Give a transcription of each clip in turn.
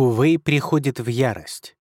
Хувей приходит в ярость.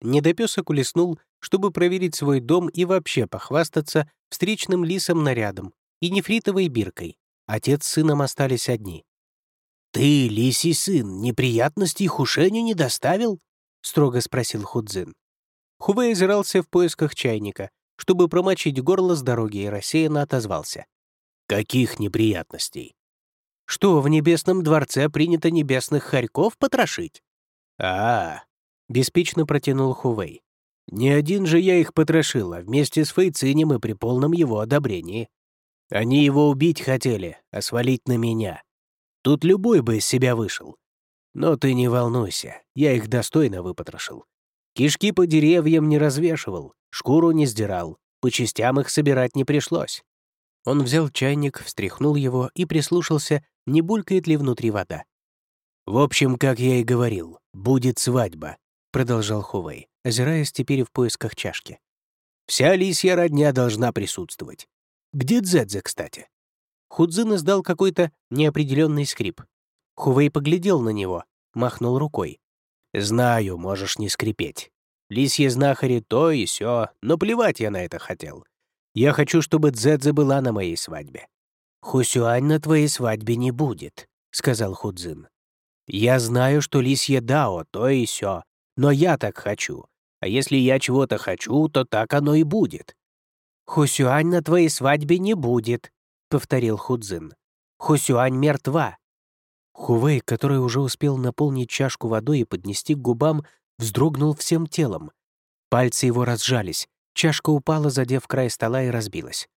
Недопесок улеснул, чтобы проверить свой дом и вообще похвастаться встречным лисом нарядом и нефритовой биркой. Отец с сыном остались одни. «Ты, лисий сын, неприятностей Хушеню не доставил?» — строго спросил Худзин. Хувей озирался в поисках чайника, чтобы промочить горло с дороги, и рассеянно отозвался. «Каких неприятностей?» «Что, в небесном дворце принято небесных хорьков потрошить?» «А, -а — беспечно протянул Хувей. «Не один же я их потрошил, а вместе с Фейцинем и при полном его одобрении. Они его убить хотели, а свалить на меня. Тут любой бы из себя вышел. Но ты не волнуйся, я их достойно выпотрошил. Кишки по деревьям не развешивал, шкуру не сдирал, по частям их собирать не пришлось. Он взял чайник, встряхнул его и прислушался, не булькает ли внутри вода. «В общем, как я и говорил, будет свадьба», — продолжал Хувей, озираясь теперь в поисках чашки. «Вся лисья родня должна присутствовать. Где Дзэдзе, кстати?» Худзин издал какой-то неопределенный скрип. Хувей поглядел на него, махнул рукой. «Знаю, можешь не скрипеть. Лисье знахари то и сё, но плевать я на это хотел. Я хочу, чтобы Дзэдзе была на моей свадьбе». «Хусюань на твоей свадьбе не будет», — сказал Худзин. «Я знаю, что лисье дао, то и сё, но я так хочу. А если я чего-то хочу, то так оно и будет». «Хусюань на твоей свадьбе не будет», — повторил Худзин. «Хусюань мертва». Хувей, который уже успел наполнить чашку водой и поднести к губам, вздрогнул всем телом. Пальцы его разжались, чашка упала, задев край стола и разбилась.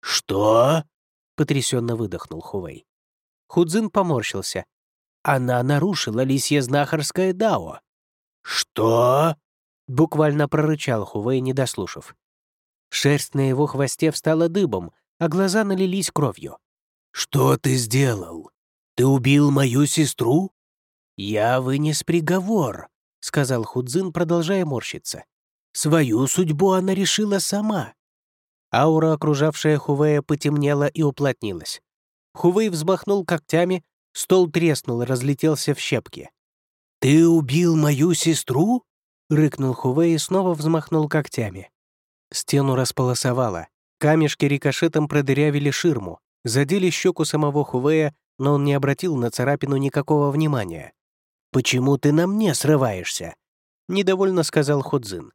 «Что?» — потрясенно выдохнул Хувей. Худзин поморщился. «Она нарушила лисье знахарское дао». «Что?» — буквально прорычал Хувей, не дослушав. Шерсть на его хвосте встала дыбом, а глаза налились кровью. «Что ты сделал? Ты убил мою сестру?» «Я вынес приговор», — сказал Худзин, продолжая морщиться. «Свою судьбу она решила сама». Аура, окружавшая Хувея, потемнела и уплотнилась. Хувей взмахнул когтями, стол треснул и разлетелся в щепки. «Ты убил мою сестру?» — рыкнул Хувей и снова взмахнул когтями. Стену располосовало, Камешки рикошетом продырявили ширму, задели щеку самого Хувея, но он не обратил на царапину никакого внимания. «Почему ты на мне срываешься?» — недовольно сказал Ходзин.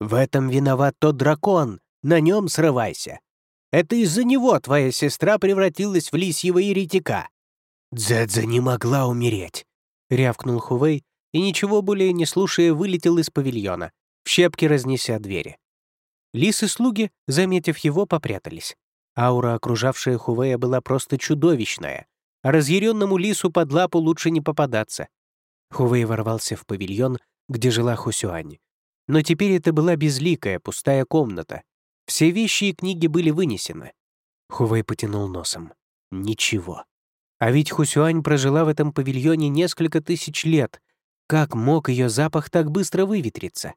«В этом виноват тот дракон, на нем срывайся. Это из-за него твоя сестра превратилась в лисьего еретика». «Дзэдза не могла умереть», — рявкнул Хувей и, ничего более не слушая, вылетел из павильона, в щепки разнеся двери. Лисы-слуги, заметив его, попрятались. Аура, окружавшая Хувея, была просто чудовищная, разъяренному лису под лапу лучше не попадаться. Хувей ворвался в павильон, где жила Хусюань. Но теперь это была безликая, пустая комната. Все вещи и книги были вынесены. Хувей потянул носом. Ничего. А ведь Хусюань прожила в этом павильоне несколько тысяч лет. Как мог ее запах так быстро выветриться?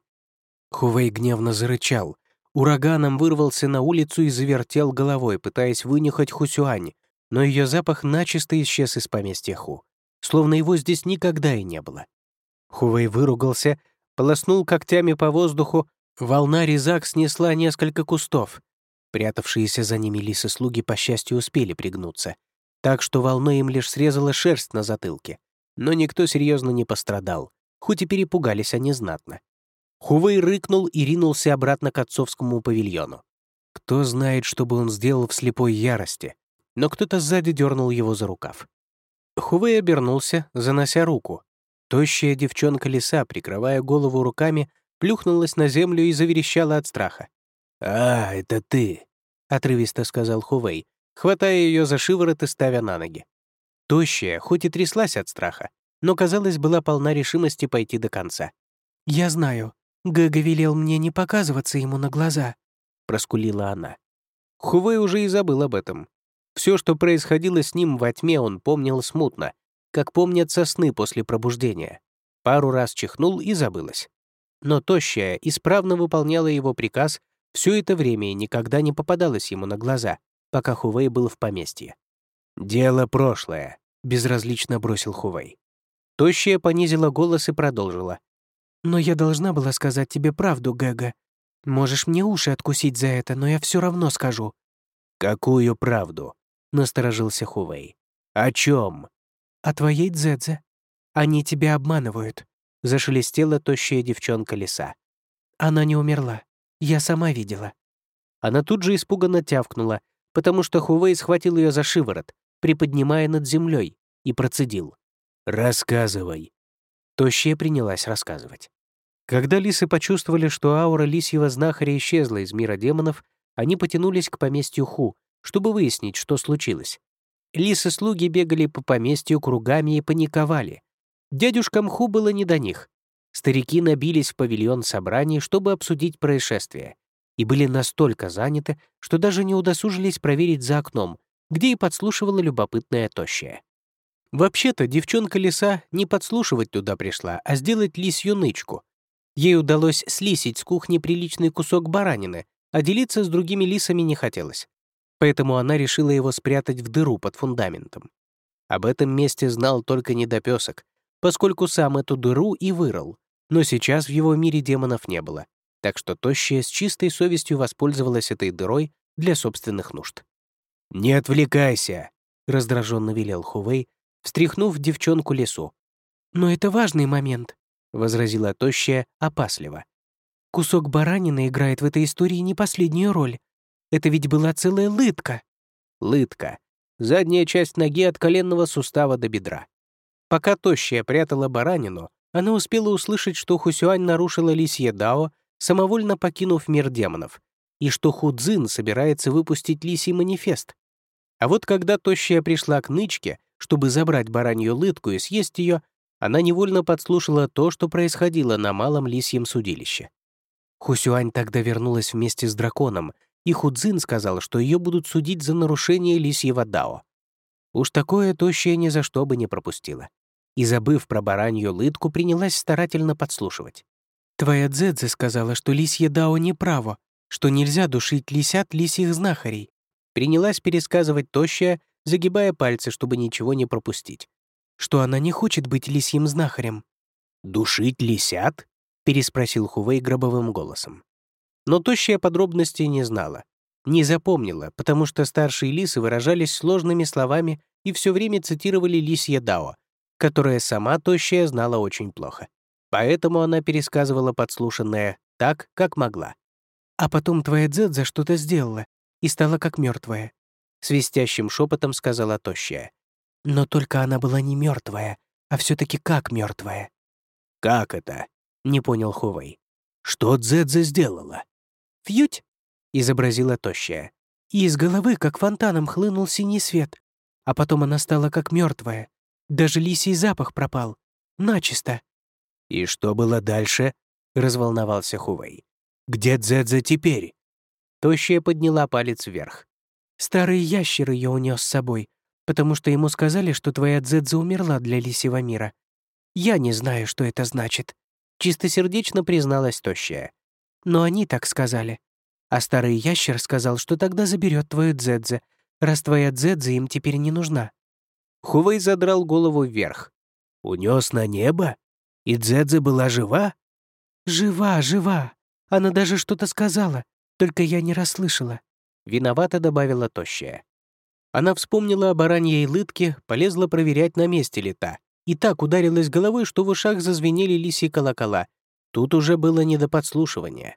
Хувей гневно зарычал, Ураганом вырвался на улицу и завертел головой, пытаясь вынюхать Хусюань, но ее запах начисто исчез из поместья Ху, словно его здесь никогда и не было. Хувей выругался, полоснул когтями по воздуху, волна резак снесла несколько кустов. Прятавшиеся за ними лисы-слуги, по счастью, успели пригнуться, так что волной им лишь срезала шерсть на затылке. Но никто серьезно не пострадал, хоть и перепугались они знатно. Хувей рыкнул и ринулся обратно к отцовскому павильону. Кто знает, что бы он сделал в слепой ярости, но кто-то сзади дернул его за рукав. Хувей обернулся, занося руку. Тощая девчонка лиса, прикрывая голову руками, плюхнулась на землю и заверещала от страха. «А, это ты!» — отрывисто сказал Хувей, хватая ее за шиворот и ставя на ноги. Тощая, хоть и тряслась от страха, но, казалось, была полна решимости пойти до конца. «Я знаю», Гэга велел мне не показываться ему на глаза», — проскулила она. Хувей уже и забыл об этом. Все, что происходило с ним во тьме, он помнил смутно, как помнятся сны после пробуждения. Пару раз чихнул и забылось. Но тощая исправно выполняла его приказ все это время и никогда не попадалась ему на глаза, пока Хувей был в поместье. «Дело прошлое», — безразлично бросил Хувей. Тощая понизила голос и продолжила. «Но я должна была сказать тебе правду, Гэга. Можешь мне уши откусить за это, но я все равно скажу». «Какую правду?» — насторожился Хувей. «О чем?» «О твоей Дзэдзе. Они тебя обманывают», — зашелестела тощая девчонка лиса. «Она не умерла. Я сама видела». Она тут же испуганно тявкнула, потому что Хувей схватил ее за шиворот, приподнимая над землей, и процедил. «Рассказывай». Тощая принялась рассказывать. Когда лисы почувствовали, что аура лисьего знахаря исчезла из мира демонов, они потянулись к поместью Ху, чтобы выяснить, что случилось. Лисы-слуги бегали по поместью кругами и паниковали. Дядюшкам Ху было не до них. Старики набились в павильон собраний, чтобы обсудить происшествие, и были настолько заняты, что даже не удосужились проверить за окном, где и подслушивала любопытная тощая. Вообще-то девчонка-лиса не подслушивать туда пришла, а сделать лисью нычку. Ей удалось слисить с кухни приличный кусок баранины, а делиться с другими лисами не хотелось. Поэтому она решила его спрятать в дыру под фундаментом. Об этом месте знал только недопесок, поскольку сам эту дыру и вырыл, но сейчас в его мире демонов не было, так что тощая с чистой совестью воспользовалась этой дырой для собственных нужд. «Не отвлекайся!» — раздраженно велел Хувей, встряхнув девчонку лесу. «Но это важный момент», — возразила тощая опасливо. «Кусок баранины играет в этой истории не последнюю роль. Это ведь была целая лытка». Лытка. Задняя часть ноги от коленного сустава до бедра. Пока тощая прятала баранину, она успела услышать, что Хусюань нарушила лисье Дао, самовольно покинув мир демонов, и что Худзин собирается выпустить лисий манифест. А вот когда тощая пришла к нычке, чтобы забрать баранью лытку и съесть ее, она невольно подслушала то, что происходило на малом лисьем судилище. Хусюань тогда вернулась вместе с драконом, и Худзин сказал, что ее будут судить за нарушение лисьего дао. Уж такое тощая ни за что бы не пропустила. И, забыв про баранью лытку, принялась старательно подслушивать. «Твоя Дзэдзе сказала, что лисье дао неправо, что нельзя душить лисят лисьих знахарей». Принялась пересказывать тощая, загибая пальцы, чтобы ничего не пропустить. Что она не хочет быть лисьим знахарем. «Душить лисят?» — переспросил Хувей гробовым голосом. Но тощая подробностей не знала. Не запомнила, потому что старшие лисы выражались сложными словами и все время цитировали лисье Дао, которое сама тощая знала очень плохо. Поэтому она пересказывала подслушанное так, как могла. «А потом твоя Дзэдза что-то сделала и стала как мертвая свистящим шепотом сказала тощая. Но только она была не мертвая, а все-таки как мертвая. Как это? не понял Хувей. Что Дзэдзе сделала? Фьють, изобразила тощая. И из головы, как фонтаном, хлынул синий свет. А потом она стала как мертвая. Даже лисий запах пропал. Начисто. И что было дальше? разволновался Хувей. Где Дзэдзе теперь? Тощая подняла палец вверх. Старый ящер ее унес с собой, потому что ему сказали, что твоя Дзэдза умерла для лисьего мира. Я не знаю, что это значит. Чистосердечно призналась тощая. Но они так сказали. А старый ящер сказал, что тогда заберет твою Дзэдзе, раз твоя Дзэдзе им теперь не нужна. Хувей задрал голову вверх. Унес на небо? И Дзэдзе была жива? Жива, жива. Она даже что-то сказала, только я не расслышала. Виновато добавила тощая. Она вспомнила о бараньей лытке, полезла проверять, на месте ли та. И так ударилась головой, что в ушах зазвенели лисьи колокола. Тут уже было не до подслушивания.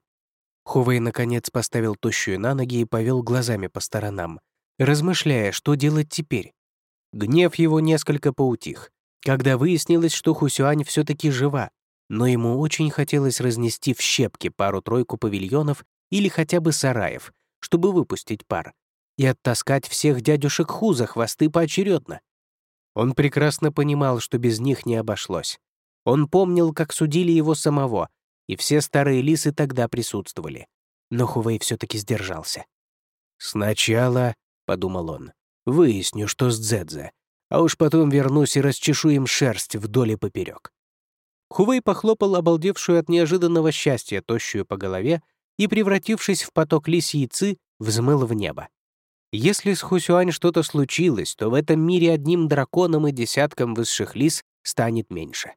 Хувей, наконец, поставил тощую на ноги и повел глазами по сторонам, размышляя, что делать теперь. Гнев его несколько поутих, когда выяснилось, что Хусюань все таки жива, но ему очень хотелось разнести в щепки пару-тройку павильонов или хотя бы сараев, чтобы выпустить пар, и оттаскать всех дядюшек Ху за хвосты поочередно. Он прекрасно понимал, что без них не обошлось. Он помнил, как судили его самого, и все старые лисы тогда присутствовали. Но Хувей все таки сдержался. «Сначала», — подумал он, — «выясню, что с Дзэдзе, а уж потом вернусь и расчешу им шерсть вдоль и поперек. Хувей похлопал обалдевшую от неожиданного счастья тощую по голове и, превратившись в поток лисьицы, взмыл в небо. Если с Хусюань что-то случилось, то в этом мире одним драконом и десятком высших лис станет меньше.